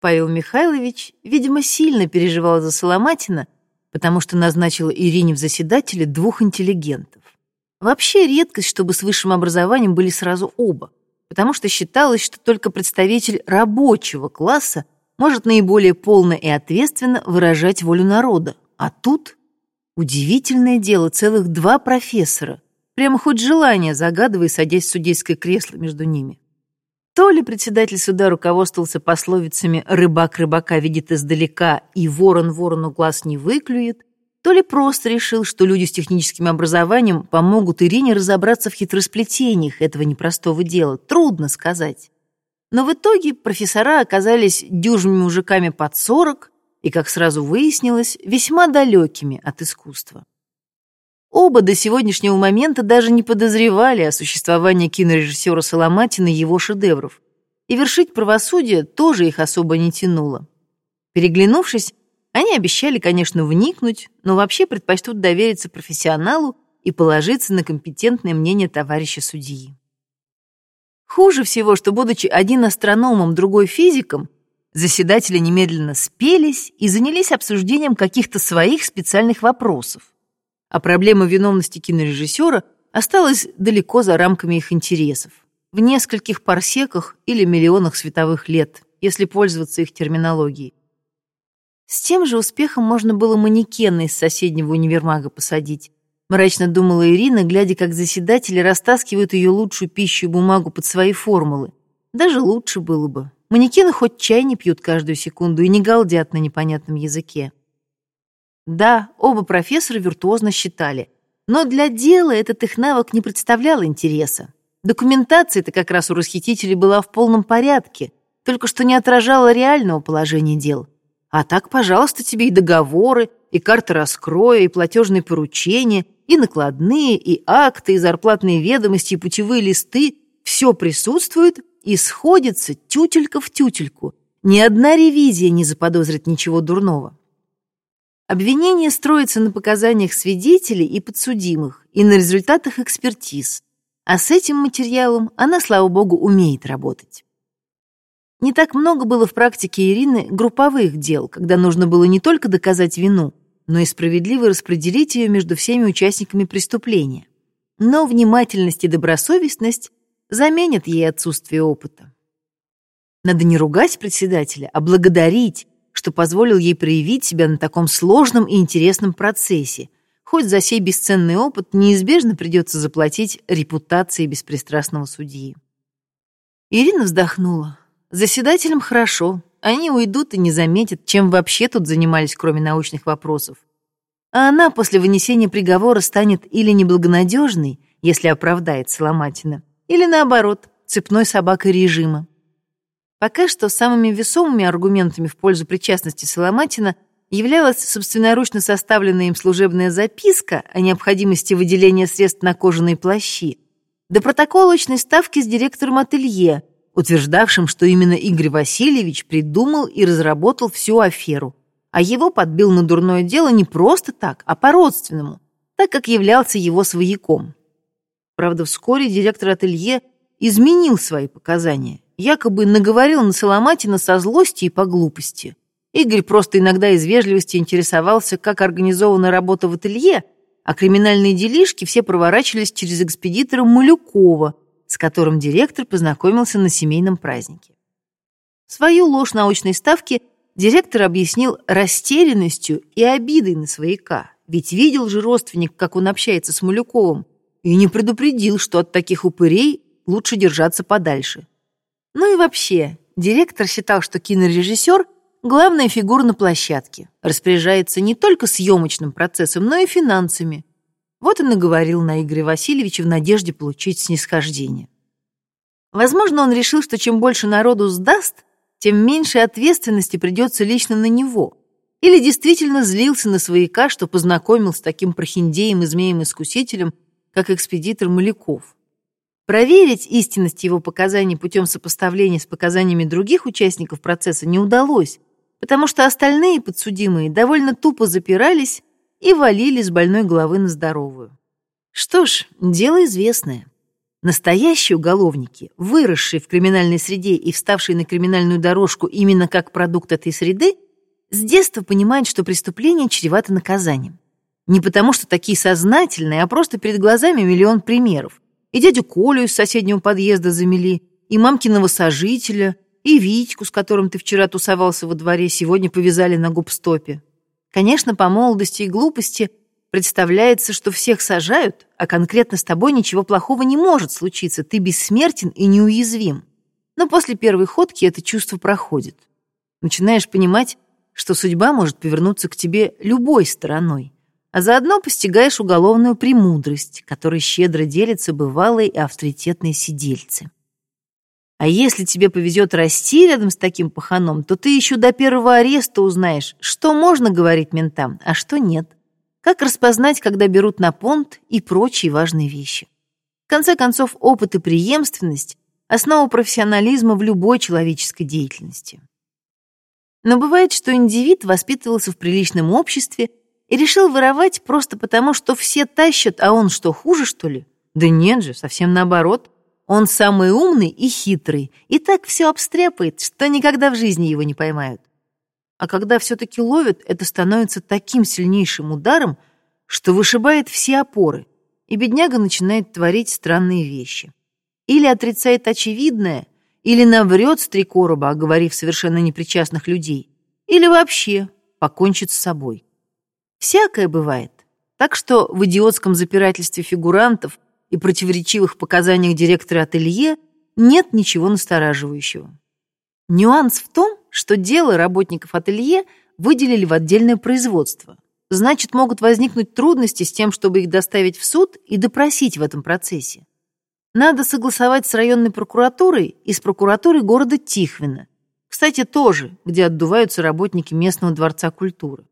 Павел Михайлович, видимо, сильно переживал за Соломатина, потому что назначил Ирине в заседателе двух интеллигентов. Вообще редкость, чтобы с высшим образованием были сразу оба, потому что считалось, что только представитель рабочего класса может наиболее полно и ответственно выражать волю народа. А тут удивительное дело, целых два профессора. Прямо хоть желание загадывай, садясь в судейское кресло между ними. То ли председатель суда руководствовался пословицами «рыбак рыбака видит издалека» и «ворон ворону глаз не выклюет», то ли просто решил, что люди с техническим образованием помогут Ирине разобраться в хитросплетениях этого непростого дела. Трудно сказать. Но в итоге профессора оказались дюжими мужиками под сорок и, как сразу выяснилось, весьма далекими от искусства. Оба до сегодняшнего момента даже не подозревали о существовании кинорежиссера Соломатина и его шедевров, и вершить правосудие тоже их особо не тянуло. Переглянувшись, они обещали, конечно, вникнуть, но вообще предпочтут довериться профессионалу и положиться на компетентное мнение товарища судьи. Хуже всего, что, будучи один астрономом, другой физиком, заседатели немедленно спелись и занялись обсуждением каких-то своих специальных вопросов. А проблема виновности кинорежиссера осталась далеко за рамками их интересов, в нескольких парсеках или миллионах световых лет, если пользоваться их терминологией. С тем же успехом можно было манекены из соседнего универмага посадить. Мрачно думала Ирина, глядя, как заседатели растаскивают ее лучшую пищу и бумагу под свои формулы. Даже лучше было бы. Манекены хоть чай не пьют каждую секунду и не галдят на непонятном языке. Да, оба профессора виртуозно считали, но для дела этот их навык не представлял интереса. Документация-то как раз у расхитителей была в полном порядке, только что не отражала реального положения дел. А так, пожалуйста, тебе и договоры, и карты раскроя, и платежные поручения, и накладные, и акты, и зарплатные ведомости, и путевые листы. Все присутствует и сходится тютелька в тютельку. Ни одна ревизия не заподозрит ничего дурного. Обвинение строится на показаниях свидетелей и подсудимых, и на результатах экспертиз. А с этим материалом она, слава богу, умеет работать. Не так много было в практике Ирины групповых дел, когда нужно было не только доказать вину, но и справедливо распределить ее между всеми участниками преступления. Но внимательность и добросовестность заменят ей отсутствие опыта. Надо не ругать председателя, а благодарить, что позволил ей проявить себя на таком сложном и интересном процессе. Хоть за сей бесценный опыт неизбежно придется заплатить репутацией беспристрастного судьи. Ирина вздохнула. Заседателям хорошо, они уйдут и не заметят, чем вообще тут занимались, кроме научных вопросов. А она после вынесения приговора станет или неблагонадежной, если оправдает Соломатина, или наоборот, цепной собакой режима. Пока что самыми весомыми аргументами в пользу причастности Соломатина являлась собственноручно составленная им служебная записка о необходимости выделения средств на кожаные плащи, да протокол очной ставки с директором ателье, утверждавшим, что именно Игорь Васильевич придумал и разработал всю аферу, а его подбил на дурное дело не просто так, а по-родственному, так как являлся его свояком. Правда, вскоре директор ателье изменил свои показания, якобы наговорил на Соломатина со злости и по глупости. Игорь просто иногда из вежливости интересовался, как организована работа в ателье, а криминальные делишки все проворачивались через экспедитора Малюкова, с которым директор познакомился на семейном празднике. Свою ложь научной ставки директор объяснил растерянностью и обидой на свояка, ведь видел же родственник, как он общается с Малюковым, и не предупредил, что от таких упырей лучше держаться подальше. Ну и вообще, директор считал, что кинорежиссер – главная фигура на площадке, распоряжается не только съемочным процессом, но и финансами – вот и наговорил на Игоря Васильевича в надежде получить снисхождение. Возможно, он решил, что чем больше народу сдаст, тем меньше ответственности придется лично на него. Или действительно злился на свояка, что познакомил с таким прохиндеем и змеем-искусителем, как экспедитор Маляков. Проверить истинность его показаний путем сопоставления с показаниями других участников процесса не удалось, потому что остальные подсудимые довольно тупо запирались и валили с больной головы на здоровую. Что ж, дело известное. Настоящие уголовники, выросшие в криминальной среде и вставшие на криминальную дорожку именно как продукт этой среды, с детства понимают, что преступление чревато наказанием. Не потому, что такие сознательные, а просто перед глазами миллион примеров. И дядю Колю из соседнего подъезда замели, и мамкиного сожителя, и Витьку, с которым ты вчера тусовался во дворе, сегодня повязали на губстопе. Конечно, по молодости и глупости представляется, что всех сажают, а конкретно с тобой ничего плохого не может случиться, ты бессмертен и неуязвим. Но после первой ходки это чувство проходит. Начинаешь понимать, что судьба может повернуться к тебе любой стороной, а заодно постигаешь уголовную премудрость, которой щедро делятся бывалые и авторитетные сидельцы. А если тебе повезет расти рядом с таким паханом, то ты еще до первого ареста узнаешь, что можно говорить ментам, а что нет. Как распознать, когда берут на понт и прочие важные вещи. В конце концов, опыт и преемственность – основа профессионализма в любой человеческой деятельности. Но бывает, что индивид воспитывался в приличном обществе и решил воровать просто потому, что все тащат, а он что, хуже, что ли? Да нет же, совсем наоборот – он самый умный и хитрый, и так все обстряпает, что никогда в жизни его не поймают. А когда все-таки ловят, это становится таким сильнейшим ударом, что вышибает все опоры, и бедняга начинает творить странные вещи. Или отрицает очевидное, или наврет с три короба, оговорив совершенно непричастных людей, или вообще покончит с собой. Всякое бывает. Так что в идиотском запирательстве фигурантов – и противоречивых показаниях директора ателье нет ничего настораживающего. Нюанс в том, что дело работников ателье выделили в отдельное производство. Значит, могут возникнуть трудности с тем, чтобы их доставить в суд и допросить в этом процессе. Надо согласовать с районной прокуратурой и с прокуратурой города Тихвина. Кстати, тоже, где отдуваются работники местного дворца культуры.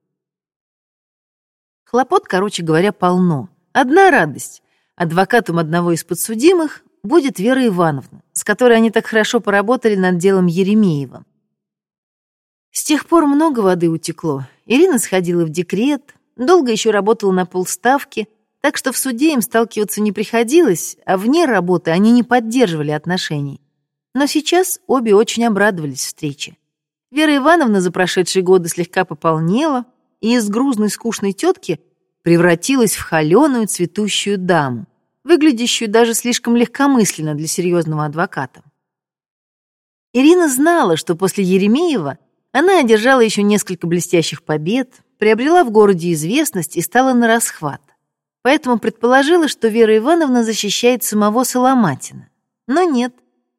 Хлопот, короче говоря, полно. Одна радость. Адвокатом одного из подсудимых будет Вера Ивановна, с которой они так хорошо поработали над делом Еремеева. С тех пор много воды утекло. Ирина сходила в декрет, долго еще работала на полставки, так что в суде им сталкиваться не приходилось, а вне работы они не поддерживали отношений. Но сейчас обе очень обрадовались встрече. Вера Ивановна за прошедшие годы слегка пополнела, и из грузной скучной тетки превратилась в холеную цветущую даму, выглядящую даже слишком легкомысленно для серьезного адвоката. Ирина знала, что после Еремеева она одержала еще несколько блестящих побед, приобрела в городе известность и стала на расхват. Поэтому предположила, что Вера Ивановна защищает самого Соломатина. Но нет.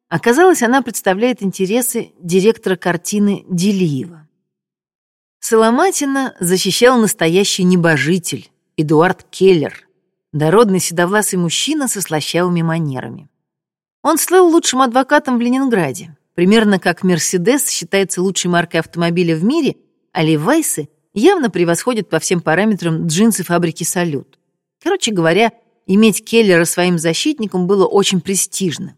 Оказалось, она представляет интересы директора картины Делиева. Соломатина защищал настоящий небожитель, Эдуард Келлер, дородный седовласый мужчина со слащавыми манерами. Он слыл лучшим адвокатом в Ленинграде, примерно как «Мерседес» считается лучшей маркой автомобиля в мире, а «Левайсы» явно превосходят по всем параметрам джинсы фабрики «Салют». Короче говоря, иметь Келлера своим защитником было очень престижно.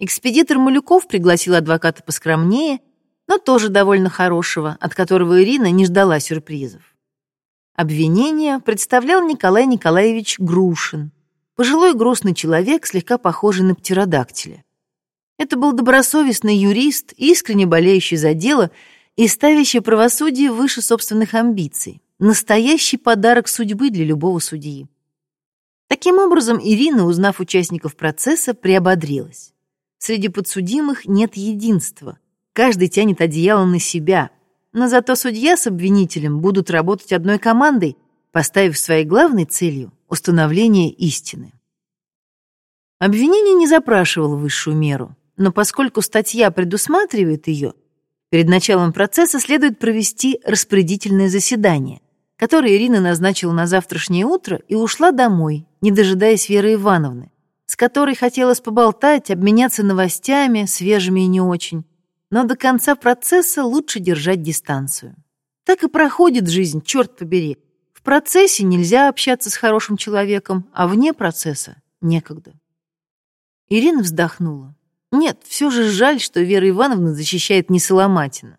Экспедитор Малюков пригласил адвоката поскромнее, но тоже довольно хорошего, от которого Ирина не ждала сюрпризов. Обвинение представлял Николай Николаевич Грушин, пожилой грустный человек, слегка похожий на птеродактиля. Это был добросовестный юрист, искренне болеющий за дело и ставящий правосудие выше собственных амбиций. Настоящий подарок судьбы для любого судьи. Таким образом, Ирина, узнав участников процесса, приободрилась. Среди подсудимых нет единства. Каждый тянет одеяло на себя, но зато судья с обвинителем будут работать одной командой, поставив своей главной целью установление истины. Обвинение не запрашивало высшую меру, но поскольку статья предусматривает ее, перед началом процесса следует провести распорядительное заседание, которое Ирина назначила на завтрашнее утро и ушла домой, не дожидаясь Веры Ивановны, с которой хотелось поболтать, обменяться новостями, свежими и не очень, но до конца процесса лучше держать дистанцию. Так и проходит жизнь, черт побери. В процессе нельзя общаться с хорошим человеком, а вне процесса некогда. Ирина вздохнула. Нет, все же жаль, что Вера Ивановна защищает не Соломатина.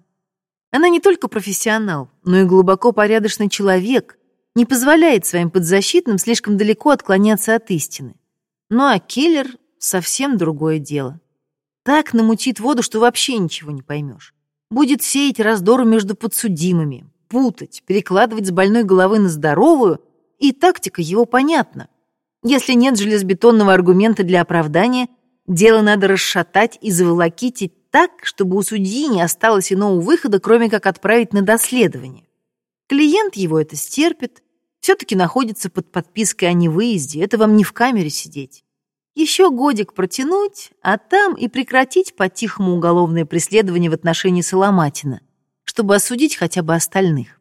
Она не только профессионал, но и глубоко порядочный человек, не позволяет своим подзащитным слишком далеко отклоняться от истины. Ну а Келлер совсем другое дело. Так намутит воду, что вообще ничего не поймешь. Будет сеять раздоры между подсудимыми, путать, перекладывать с больной головы на здоровую, и тактика его понятна. Если нет железобетонного аргумента для оправдания, дело надо расшатать и заволокитить так, чтобы у судьи не осталось иного выхода, кроме как отправить на доследование. Клиент его это стерпит, все-таки находится под подпиской о невыезде, это вам не в камере сидеть. Еще годик протянуть, а там и прекратить по-тихому уголовное преследование в отношении Соломатина, чтобы осудить хотя бы остальных.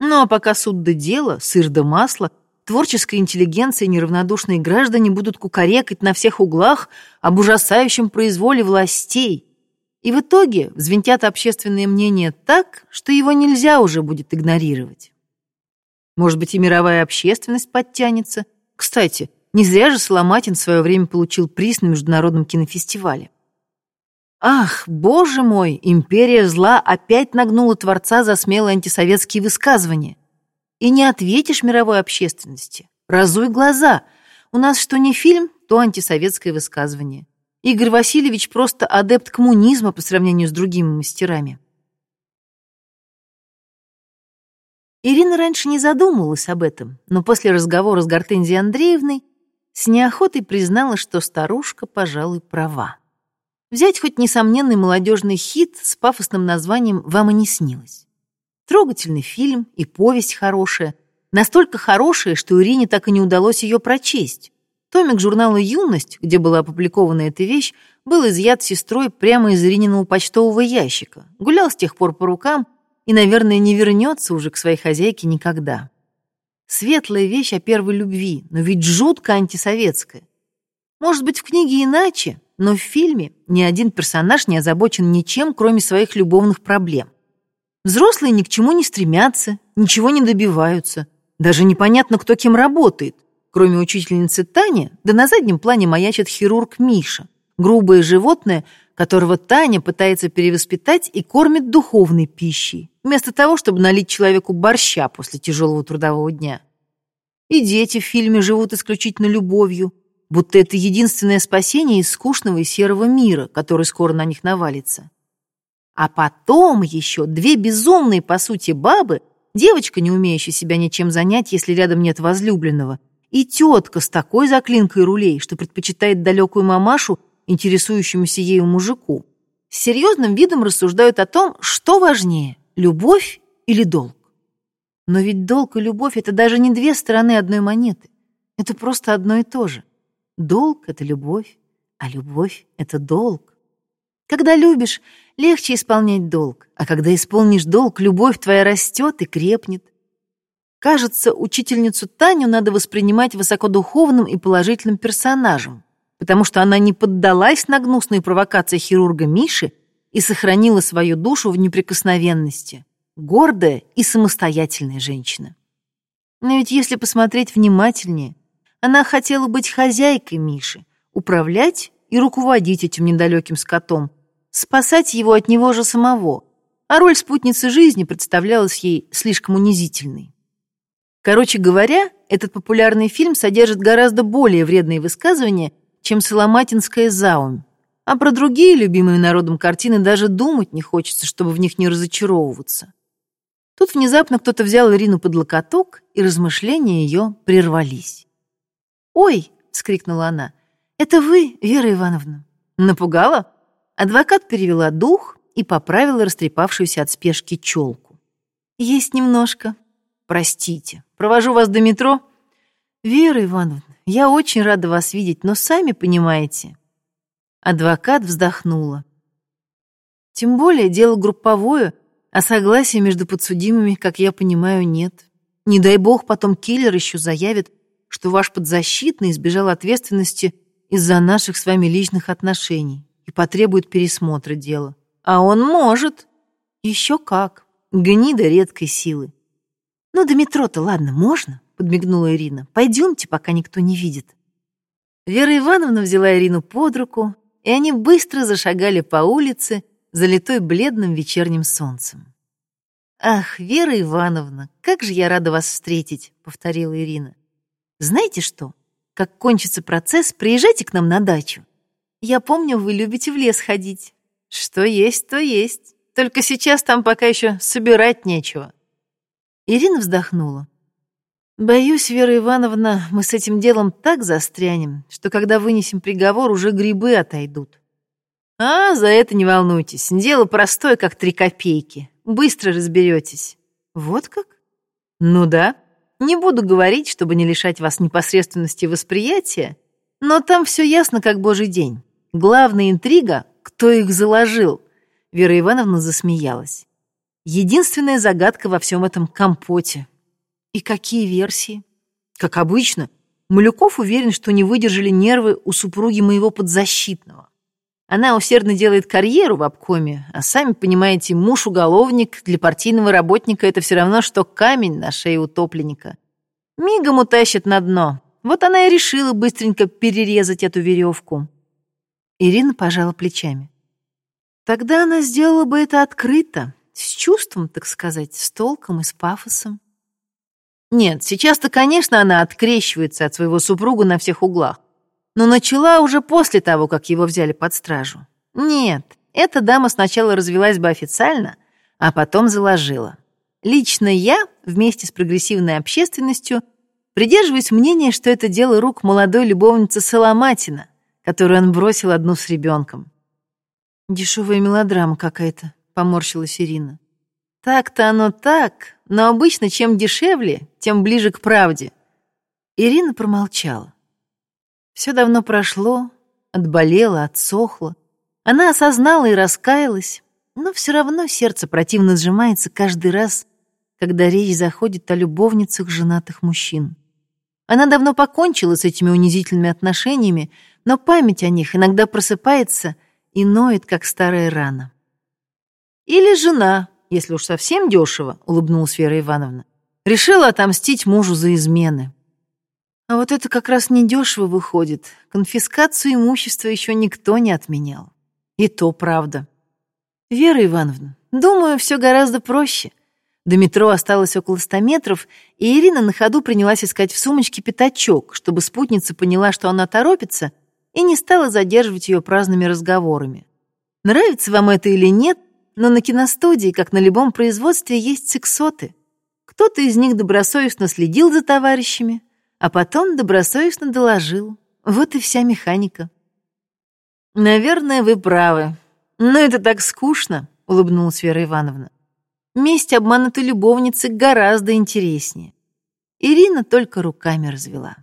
Ну а пока суд до дела, сыр да масло, творческая интеллигенция и неравнодушные граждане будут кукарекать на всех углах об ужасающем произволе властей. И в итоге взвинтят общественное мнение так, что его нельзя уже будет игнорировать. Может быть, и мировая общественность подтянется. Кстати, не зря же Соломатин в свое время получил приз на Международном кинофестивале. Ах, боже мой, империя зла опять нагнула Творца за смелые антисоветские высказывания. И не ответишь мировой общественности. Разуй глаза. У нас что не фильм, то антисоветское высказывание. Игорь Васильевич просто адепт коммунизма по сравнению с другими мастерами. Ирина раньше не задумывалась об этом, но после разговора с Гортензией Андреевной с неохотой признала, что старушка, пожалуй, права. Взять хоть несомненный молодежный хит с пафосным названием «Вам и не снилось». Трогательный фильм и повесть хорошая, настолько хорошая, что Ирине так и не удалось ее прочесть. Томик журнала «Юность», где была опубликована эта вещь, был изъят сестрой прямо из Ирининого почтового ящика, гулял с тех пор по рукам и, наверное, не вернется уже к своей хозяйке никогда. Светлая вещь о первой любви, но ведь жутко антисоветская. Может быть, в книге иначе, но в фильме ни один персонаж не озабочен ничем, кроме своих любовных проблем. Взрослые ни к чему не стремятся, ничего не добиваются. Даже непонятно, кто кем работает. Кроме учительницы Тани, да на заднем плане маячит хирург Миша, грубое животное, которого Таня пытается перевоспитать и кормит духовной пищей, вместо того, чтобы налить человеку борща после тяжелого трудового дня. И дети в фильме живут исключительно любовью, будто это единственное спасение из скучного и серого мира, который скоро на них навалится. А потом еще две безумные, по сути, бабы, девочка, не умеющая себя ничем занять, если рядом нет возлюбленного, и тетка с такой заклинкой рулей, что предпочитает далекую мамашу интересующемуся ею мужику, с серьезным видом рассуждают о том, что важнее – любовь или долг. Но ведь долг и любовь – это даже не две стороны одной монеты. Это просто одно и то же. Долг — это любовь, а любовь — это долг. Когда любишь, легче исполнять долг, а когда исполнишь долг, любовь твоя растет и крепнет. Кажется, учительницу Таню надо воспринимать высокодуховным и положительным персонажем, потому что она не поддалась на гнусные провокации хирурга Миши и сохранила свою душу в неприкосновенности. Гордая и самостоятельная женщина. Но ведь если посмотреть внимательнее, она хотела быть хозяйкой Миши, управлять и руководить этим недалеким скотом, спасать его от него же самого, а роль спутницы жизни представлялась ей слишком унизительной. Короче говоря, этот популярный фильм содержит гораздо более вредные высказывания, чем «Соломатинская заумь», а про другие любимые народом картины даже думать не хочется, чтобы в них не разочаровываться. Тут внезапно кто-то взял Ирину под локоток, и размышления ее прервались. «Ой!» — вскрикнула она. «Это вы, Вера Ивановна?» Напугала? Адвокат перевела дух и поправила растрепавшуюся от спешки челку. «Есть немножко. Простите. Провожу вас до метро?» «Вера Ивановна, я очень рада вас видеть, но сами понимаете». Адвокат вздохнула. «Тем более дело групповое, а согласия между подсудимыми, как я понимаю, нет. Не дай бог, потом киллер еще заявит, что ваш подзащитный избежал ответственности из-за наших с вами личных отношений и потребует пересмотра дела. А он может. Еще как. Гнида редкой силы. Ну, до метро-то ладно, можно? Подмигнула Ирина. Пойдемте, пока никто не видит. Вера Ивановна взяла Ирину под руку, и они быстро зашагали по улице, залитой бледным вечерним солнцем. «Ах, Вера Ивановна, как же я рада вас встретить!» — повторила Ирина. Знаете что? Как кончится процесс, приезжайте к нам на дачу. Я помню, вы любите в лес ходить. Что есть, то есть. Только сейчас там пока еще собирать нечего. Ирина вздохнула. Боюсь, Вера Ивановна, мы с этим делом так застрянем, что когда вынесем приговор, уже грибы отойдут. А, за это не волнуйтесь. Дело простое, как три копейки. Быстро разберетесь. Вот как? Ну да. Не буду говорить, чтобы не лишать вас непосредственности восприятия, но там все ясно, как божий день. Главная интрига — кто их заложил. Вера Ивановна засмеялась. Единственная загадка во всем этом компоте. И какие версии? Как обычно, Малюков уверен, что не выдержали нервы у супруги моего подзащитного. Она усердно делает карьеру в обкоме, а сами понимаете, муж-уголовник для партийного работника это все равно, что камень на шее утопленника. Мигом утащит на дно. Вот она и решила быстренько перерезать эту веревку. Ирина пожала плечами. Тогда она сделала бы это открыто, с чувством, так сказать, с толком и с пафосом. Нет, сейчас-то, конечно, она открещивается от своего супруга на всех углах но начала уже после того, как его взяли под стражу. Нет, эта дама сначала развелась бы официально, а потом заложила. Лично я, вместе с прогрессивной общественностью, придерживаюсь мнения, что это дело рук молодой любовницы Соломатина, которую он бросил одну с ребенком. «Дешевая мелодрама какая-то», — поморщилась Ирина. «Так-то оно так, но обычно чем дешевле, тем ближе к правде». Ирина промолчала. Все давно прошло, отболело, отсохло. Она осознала и раскаялась, но все равно сердце противно сжимается каждый раз, когда речь заходит о любовницах женатых мужчин. Она давно покончила с этими унизительными отношениями, но память о них иногда просыпается и ноет, как старая рана. Или жена, если уж совсем дешево, улыбнулась Вера Ивановна, решила отомстить мужу за измены. А вот это как раз недешево выходит. Конфискацию имущества еще никто не отменял. И то правда. Вера Ивановна, думаю, все гораздо проще. До метро осталось около ста метров, и Ирина на ходу принялась искать в сумочке пятачок, чтобы спутница поняла, что она торопится, и не стала задерживать ее праздными разговорами. Нравится вам это или нет, но на киностудии, как на любом производстве, есть сексоты. Кто-то из них добросовестно следил за товарищами, а потом добросовестно доложил. Вот и вся механика. «Наверное, вы правы. Но это так скучно», — улыбнулась Вера Ивановна. «Месть обманутой любовницы гораздо интереснее». Ирина только руками развела.